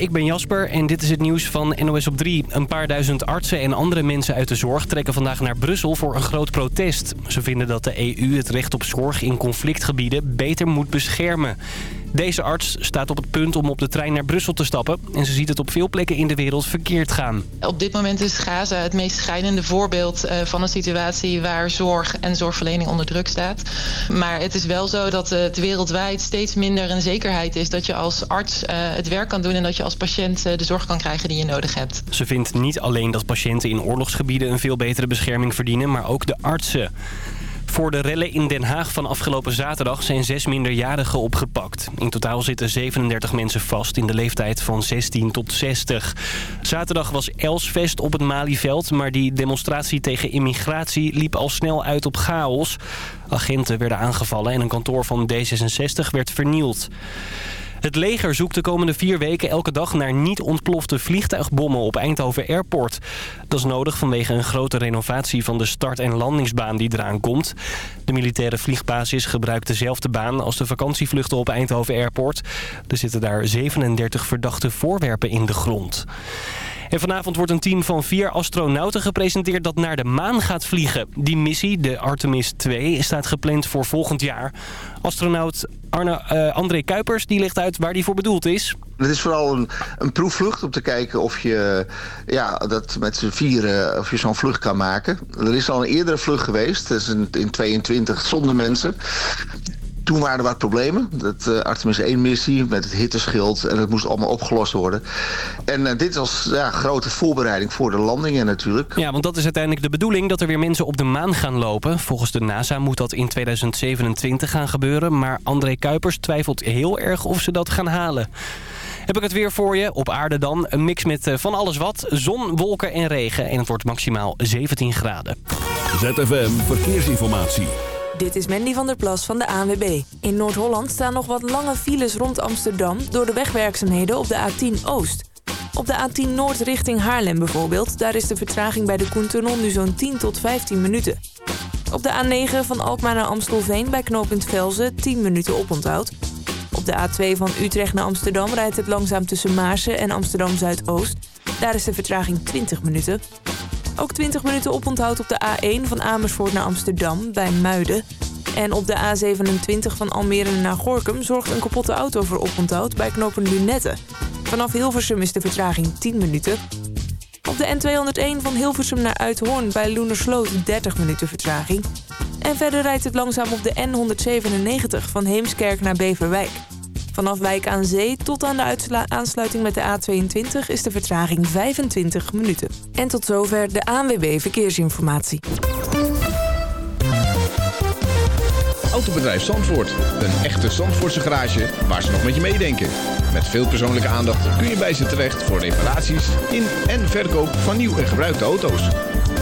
ik ben Jasper en dit is het nieuws van NOS op 3. Een paar duizend artsen en andere mensen uit de zorg trekken vandaag naar Brussel voor een groot protest. Ze vinden dat de EU het recht op zorg in conflictgebieden beter moet beschermen. Deze arts staat op het punt om op de trein naar Brussel te stappen... en ze ziet het op veel plekken in de wereld verkeerd gaan. Op dit moment is Gaza het meest schijnende voorbeeld eh, van een situatie... waar zorg en zorgverlening onder druk staat. Maar het is wel zo dat het wereldwijd steeds minder een zekerheid is... dat je als arts eh, het werk kan doen en dat je als patiënt eh, de zorg kan krijgen die je nodig hebt. Ze vindt niet alleen dat patiënten in oorlogsgebieden een veel betere bescherming verdienen... maar ook de artsen. Voor de rellen in Den Haag van afgelopen zaterdag zijn zes minderjarigen opgepakt. In totaal zitten 37 mensen vast in de leeftijd van 16 tot 60. Zaterdag was Elsvest op het Malieveld, maar die demonstratie tegen immigratie liep al snel uit op chaos. Agenten werden aangevallen en een kantoor van D66 werd vernield. Het leger zoekt de komende vier weken elke dag naar niet ontplofte vliegtuigbommen op Eindhoven Airport. Dat is nodig vanwege een grote renovatie van de start- en landingsbaan die eraan komt. De militaire vliegbasis gebruikt dezelfde baan als de vakantievluchten op Eindhoven Airport. Er zitten daar 37 verdachte voorwerpen in de grond. En vanavond wordt een team van vier astronauten gepresenteerd dat naar de maan gaat vliegen. Die missie, de Artemis 2, staat gepland voor volgend jaar. Astronaut Arne, uh, André Kuipers die legt uit waar die voor bedoeld is. Het is vooral een, een proefvlucht om te kijken of je ja, dat met z'n vieren of je zo'n vlucht kan maken. Er is al een eerdere vlucht geweest, dat is in, in 22 zonder mensen. Toen waren er wat problemen. Dat uh, Artemis 1-missie met het hitteschild. En het moest allemaal opgelost worden. En uh, dit was ja, grote voorbereiding voor de landingen natuurlijk. Ja, want dat is uiteindelijk de bedoeling dat er weer mensen op de maan gaan lopen. Volgens de NASA moet dat in 2027 gaan gebeuren. Maar André Kuipers twijfelt heel erg of ze dat gaan halen. Heb ik het weer voor je. Op aarde dan. Een mix met uh, van alles wat. Zon, wolken en regen. En het wordt maximaal 17 graden. ZFM Verkeersinformatie. Dit is Mandy van der Plas van de ANWB. In Noord-Holland staan nog wat lange files rond Amsterdam... door de wegwerkzaamheden op de A10 Oost. Op de A10 Noord richting Haarlem bijvoorbeeld... daar is de vertraging bij de Koentunnel nu zo'n 10 tot 15 minuten. Op de A9 van Alkmaar naar Amstelveen bij knooppunt Velzen 10 minuten oponthoud. Op de A2 van Utrecht naar Amsterdam rijdt het langzaam tussen Maarsen en Amsterdam Zuidoost. Daar is de vertraging 20 minuten. Ook 20 minuten oponthoud op de A1 van Amersfoort naar Amsterdam bij Muiden. En op de A27 van Almere naar Gorkum zorgt een kapotte auto voor oponthoud bij knopen Lunette. Vanaf Hilversum is de vertraging 10 minuten. Op de N201 van Hilversum naar Uithoorn bij Loenersloot 30 minuten vertraging. En verder rijdt het langzaam op de N197 van Heemskerk naar Beverwijk. Vanaf Wijk aan Zee tot aan de aansluiting met de A22 is de vertraging 25 minuten. En tot zover de ANWB Verkeersinformatie. Autobedrijf Zandvoort. Een echte Zandvoortse garage waar ze nog met je meedenken. Met veel persoonlijke aandacht kun je bij ze terecht voor reparaties in en verkoop van nieuw en gebruikte auto's.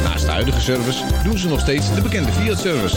Naast de huidige service doen ze nog steeds de bekende Fiat-service.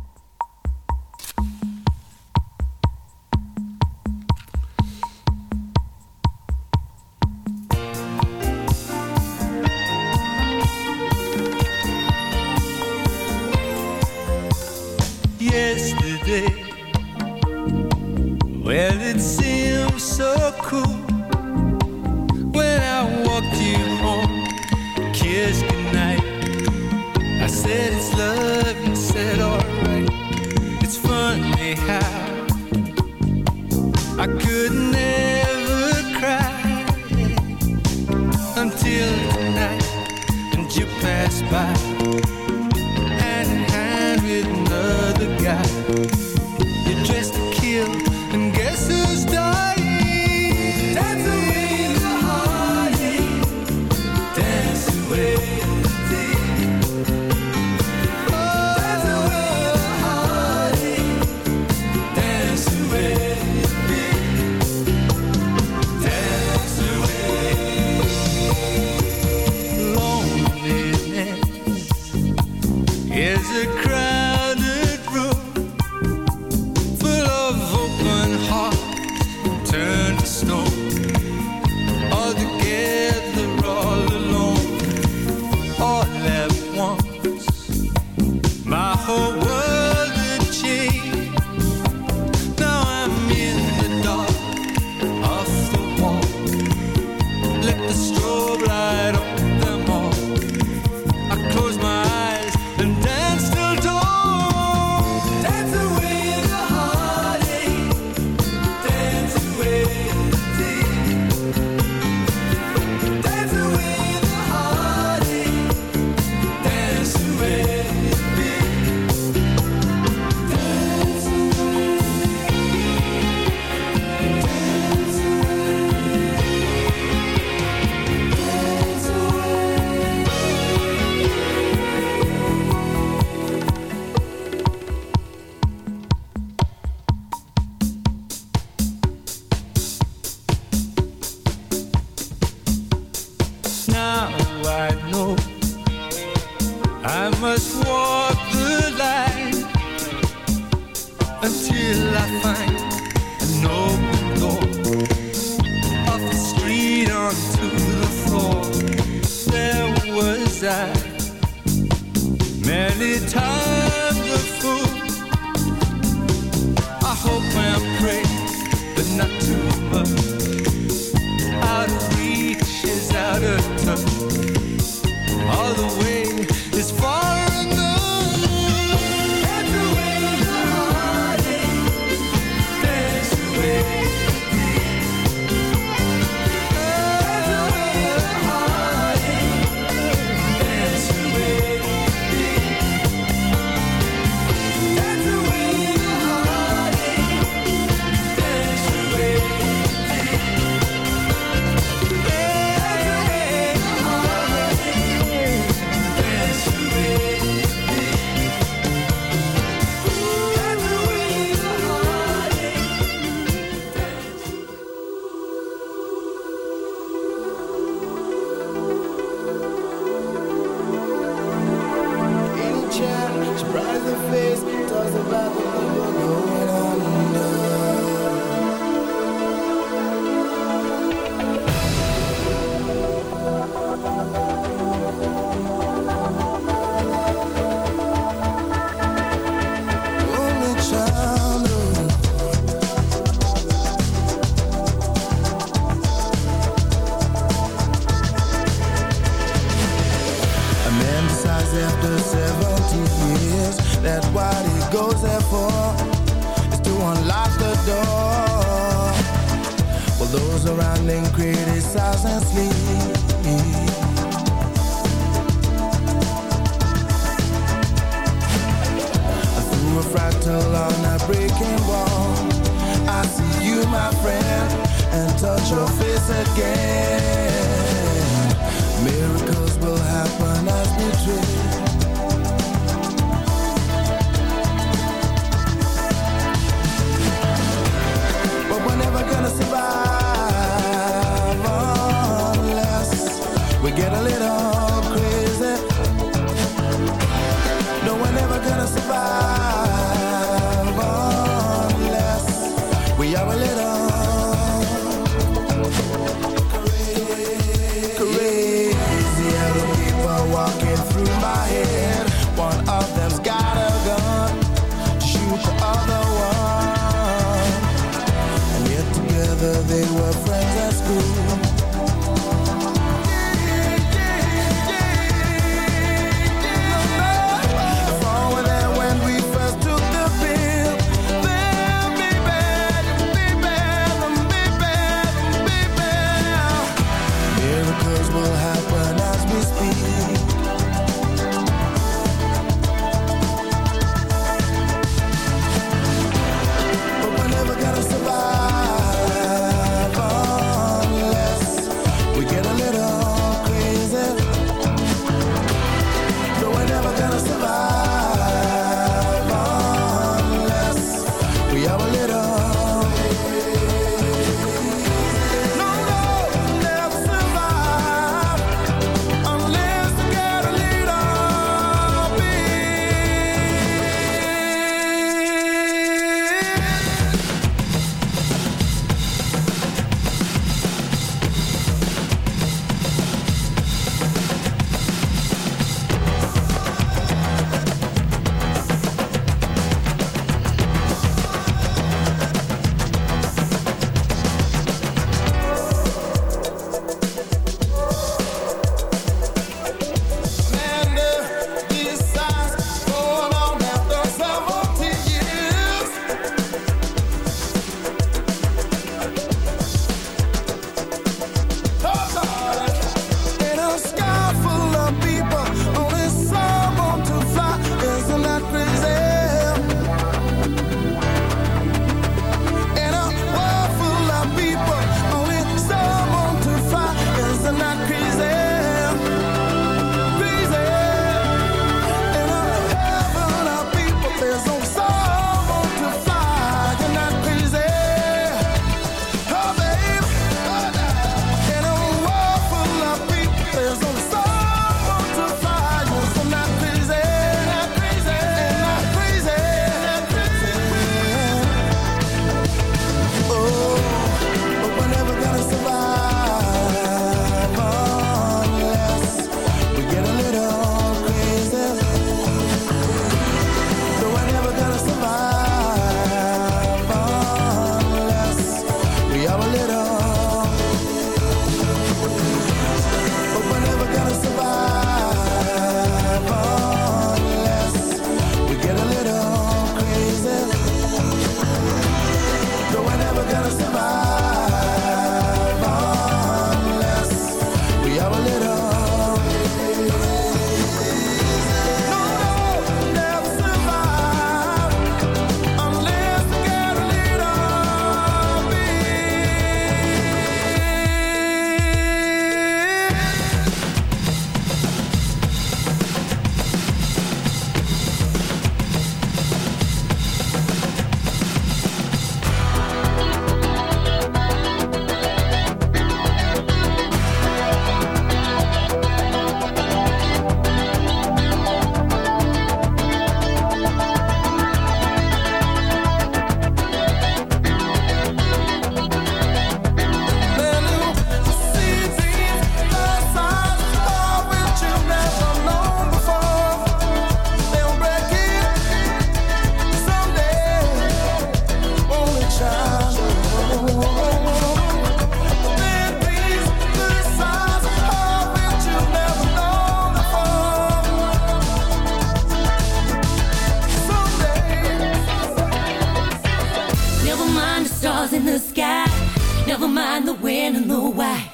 Never mind the when and the why.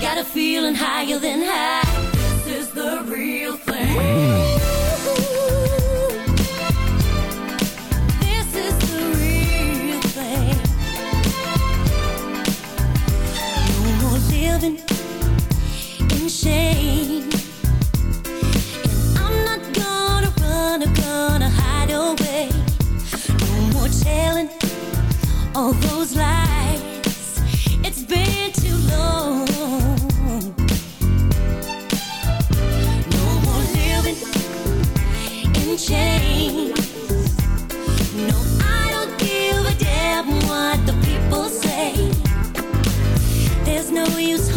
Got a feeling higher than high. This is the real thing. This is the real thing. No more living in shame. And I'm not gonna run or gonna hide away. No more telling all those lies. no use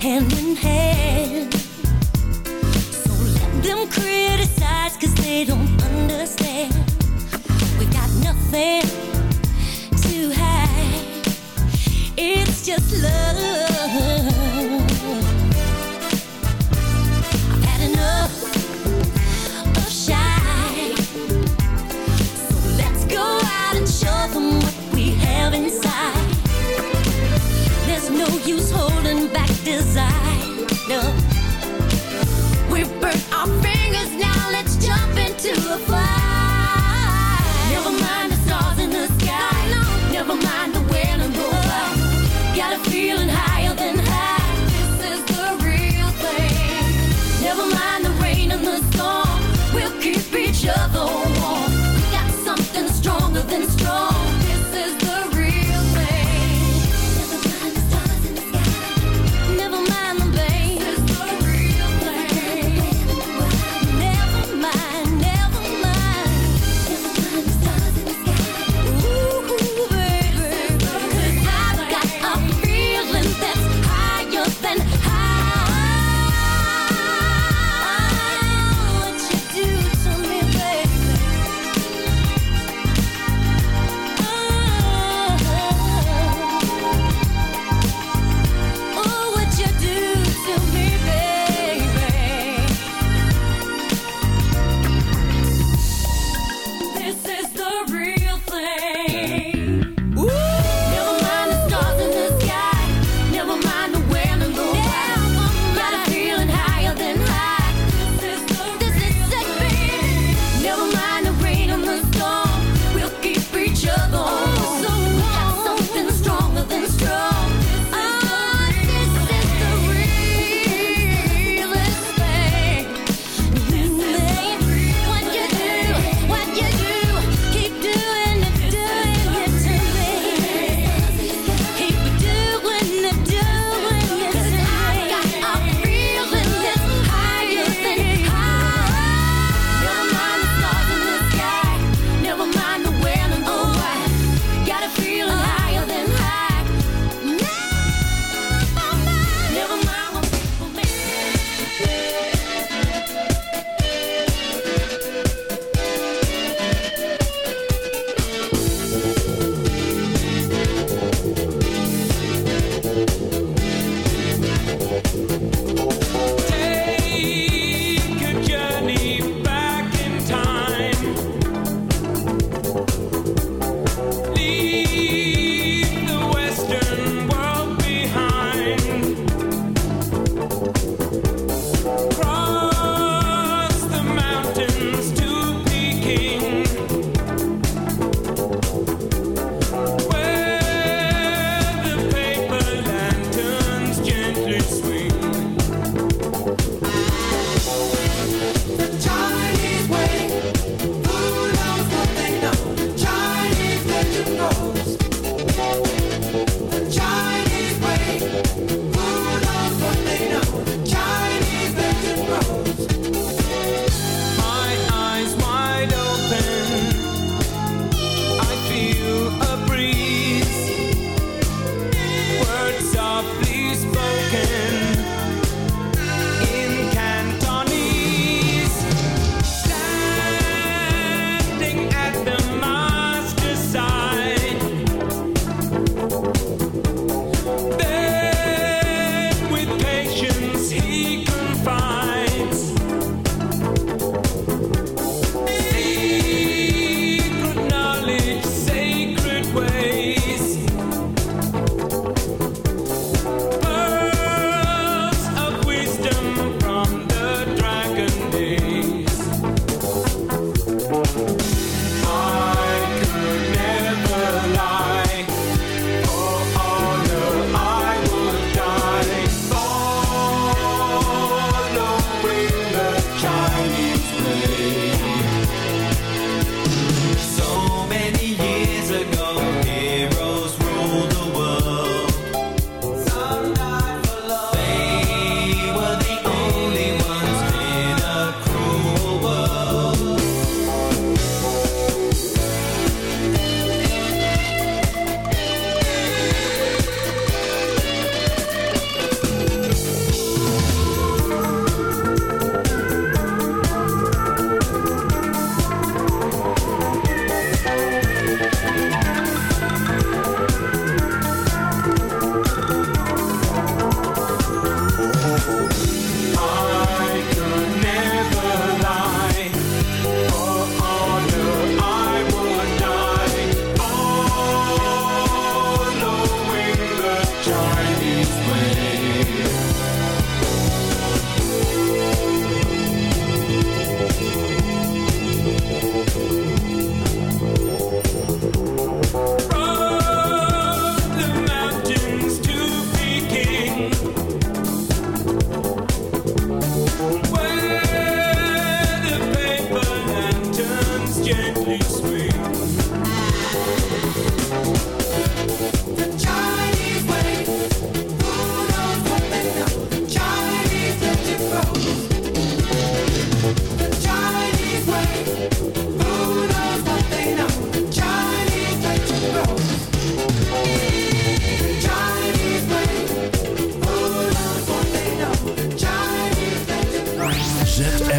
hand in hand. So let them they don't understand. We got nothing to hide, it's just love. desire. No.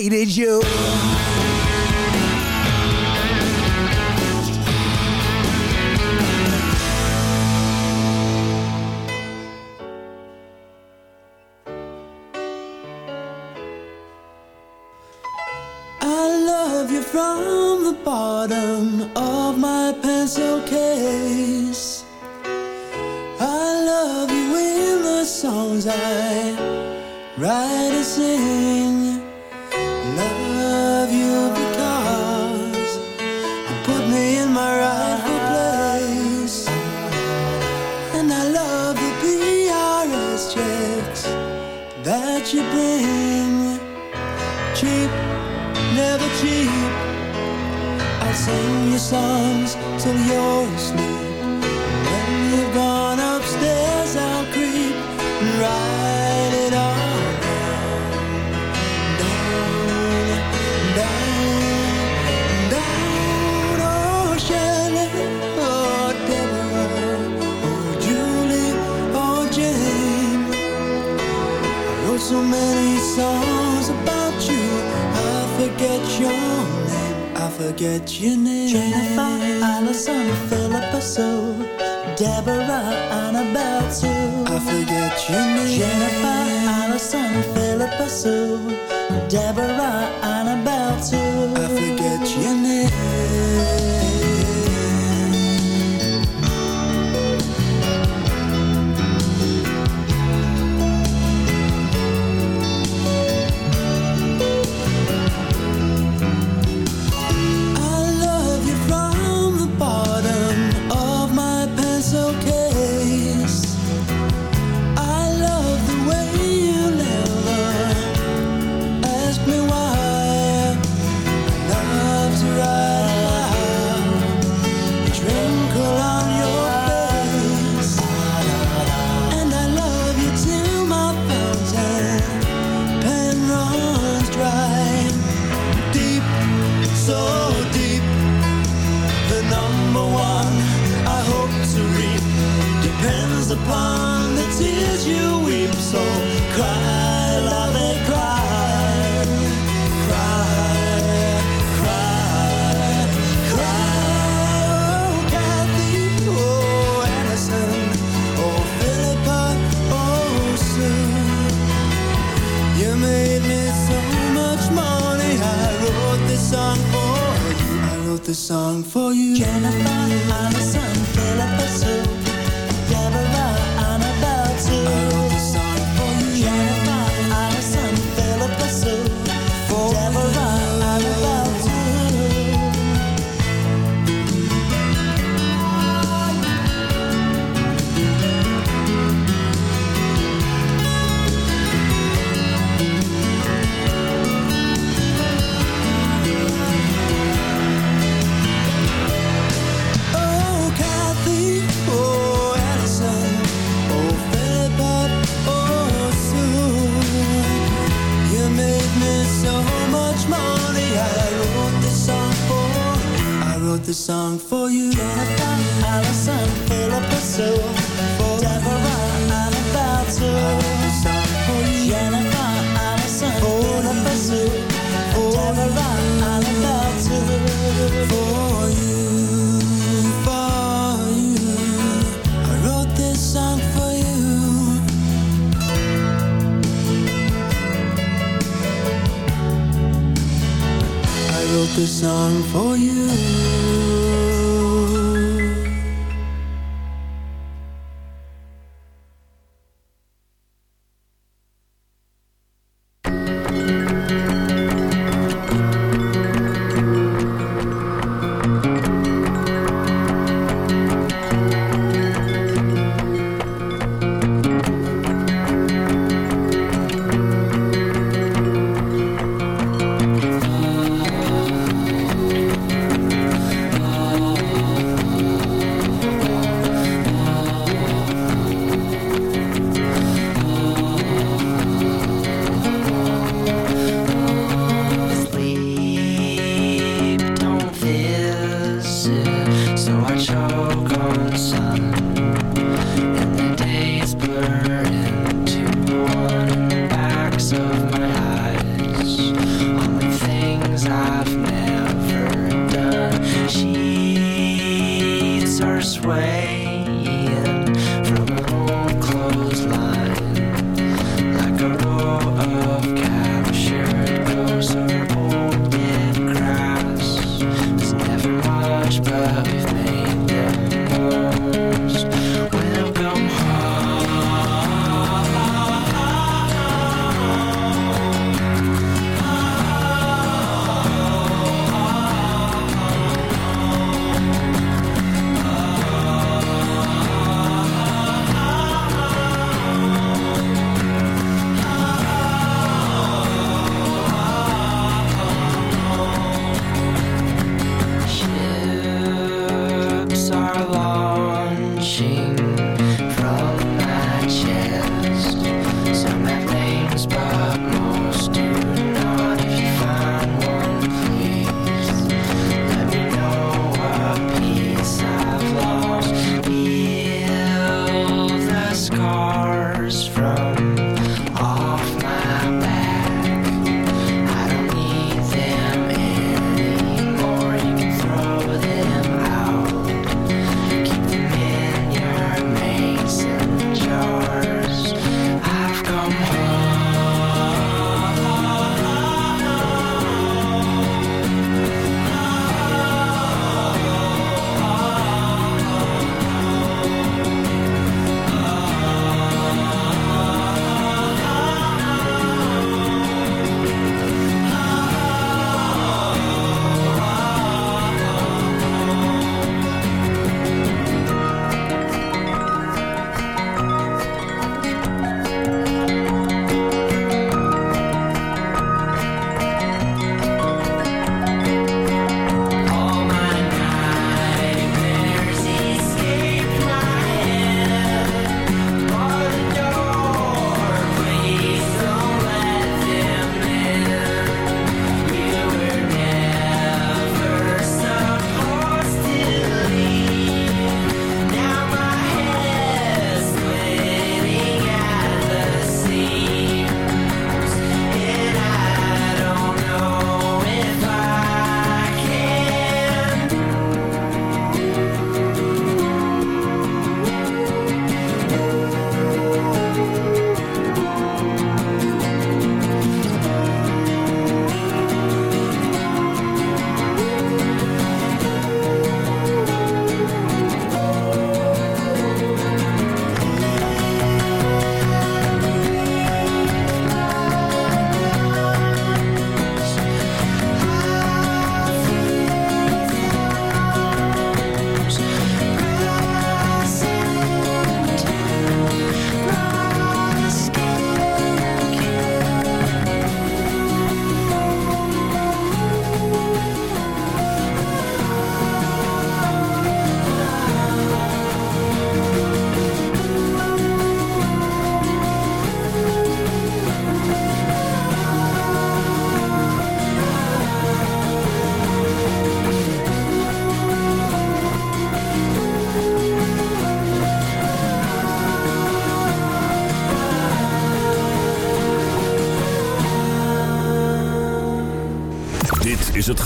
hated you. Song for you. Allison, Philippa, Sue. Deborah, for you. Jennifer, Philippa, Sue. Deborah, Annabelle, too. For you, for you. I wrote this song for you. I wrote this song for you.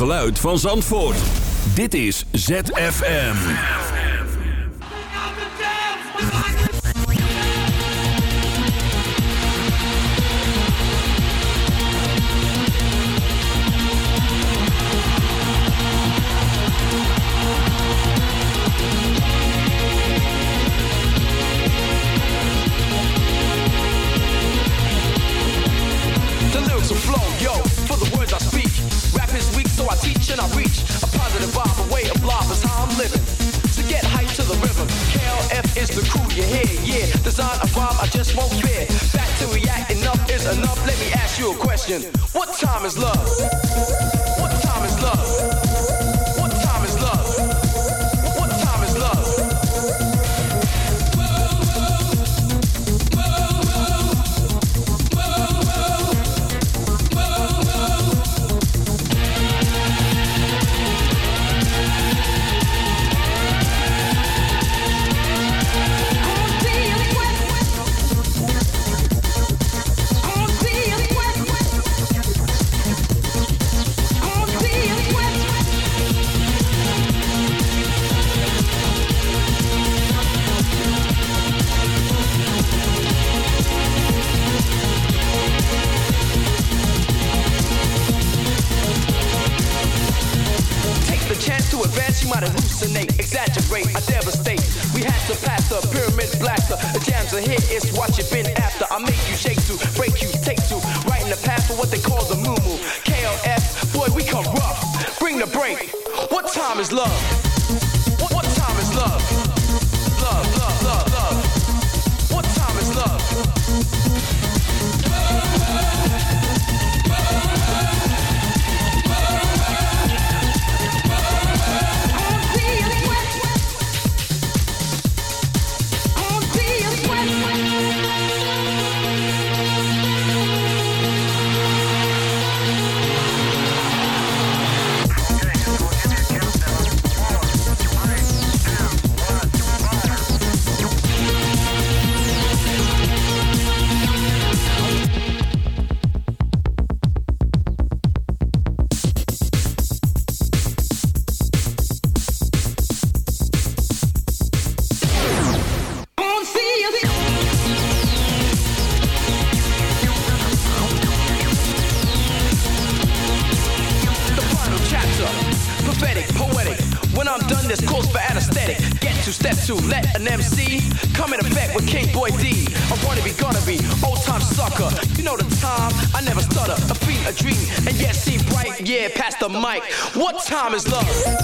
geluid van Zandvoort. Dit is ZFM. The lyrics will flow, yo. you're here, yeah. Design a rhyme, I just won't fear. Back to react, enough is enough. Let me ask you a question. What time is love? time is love.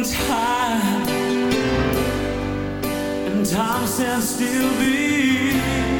and and time stands still. Be.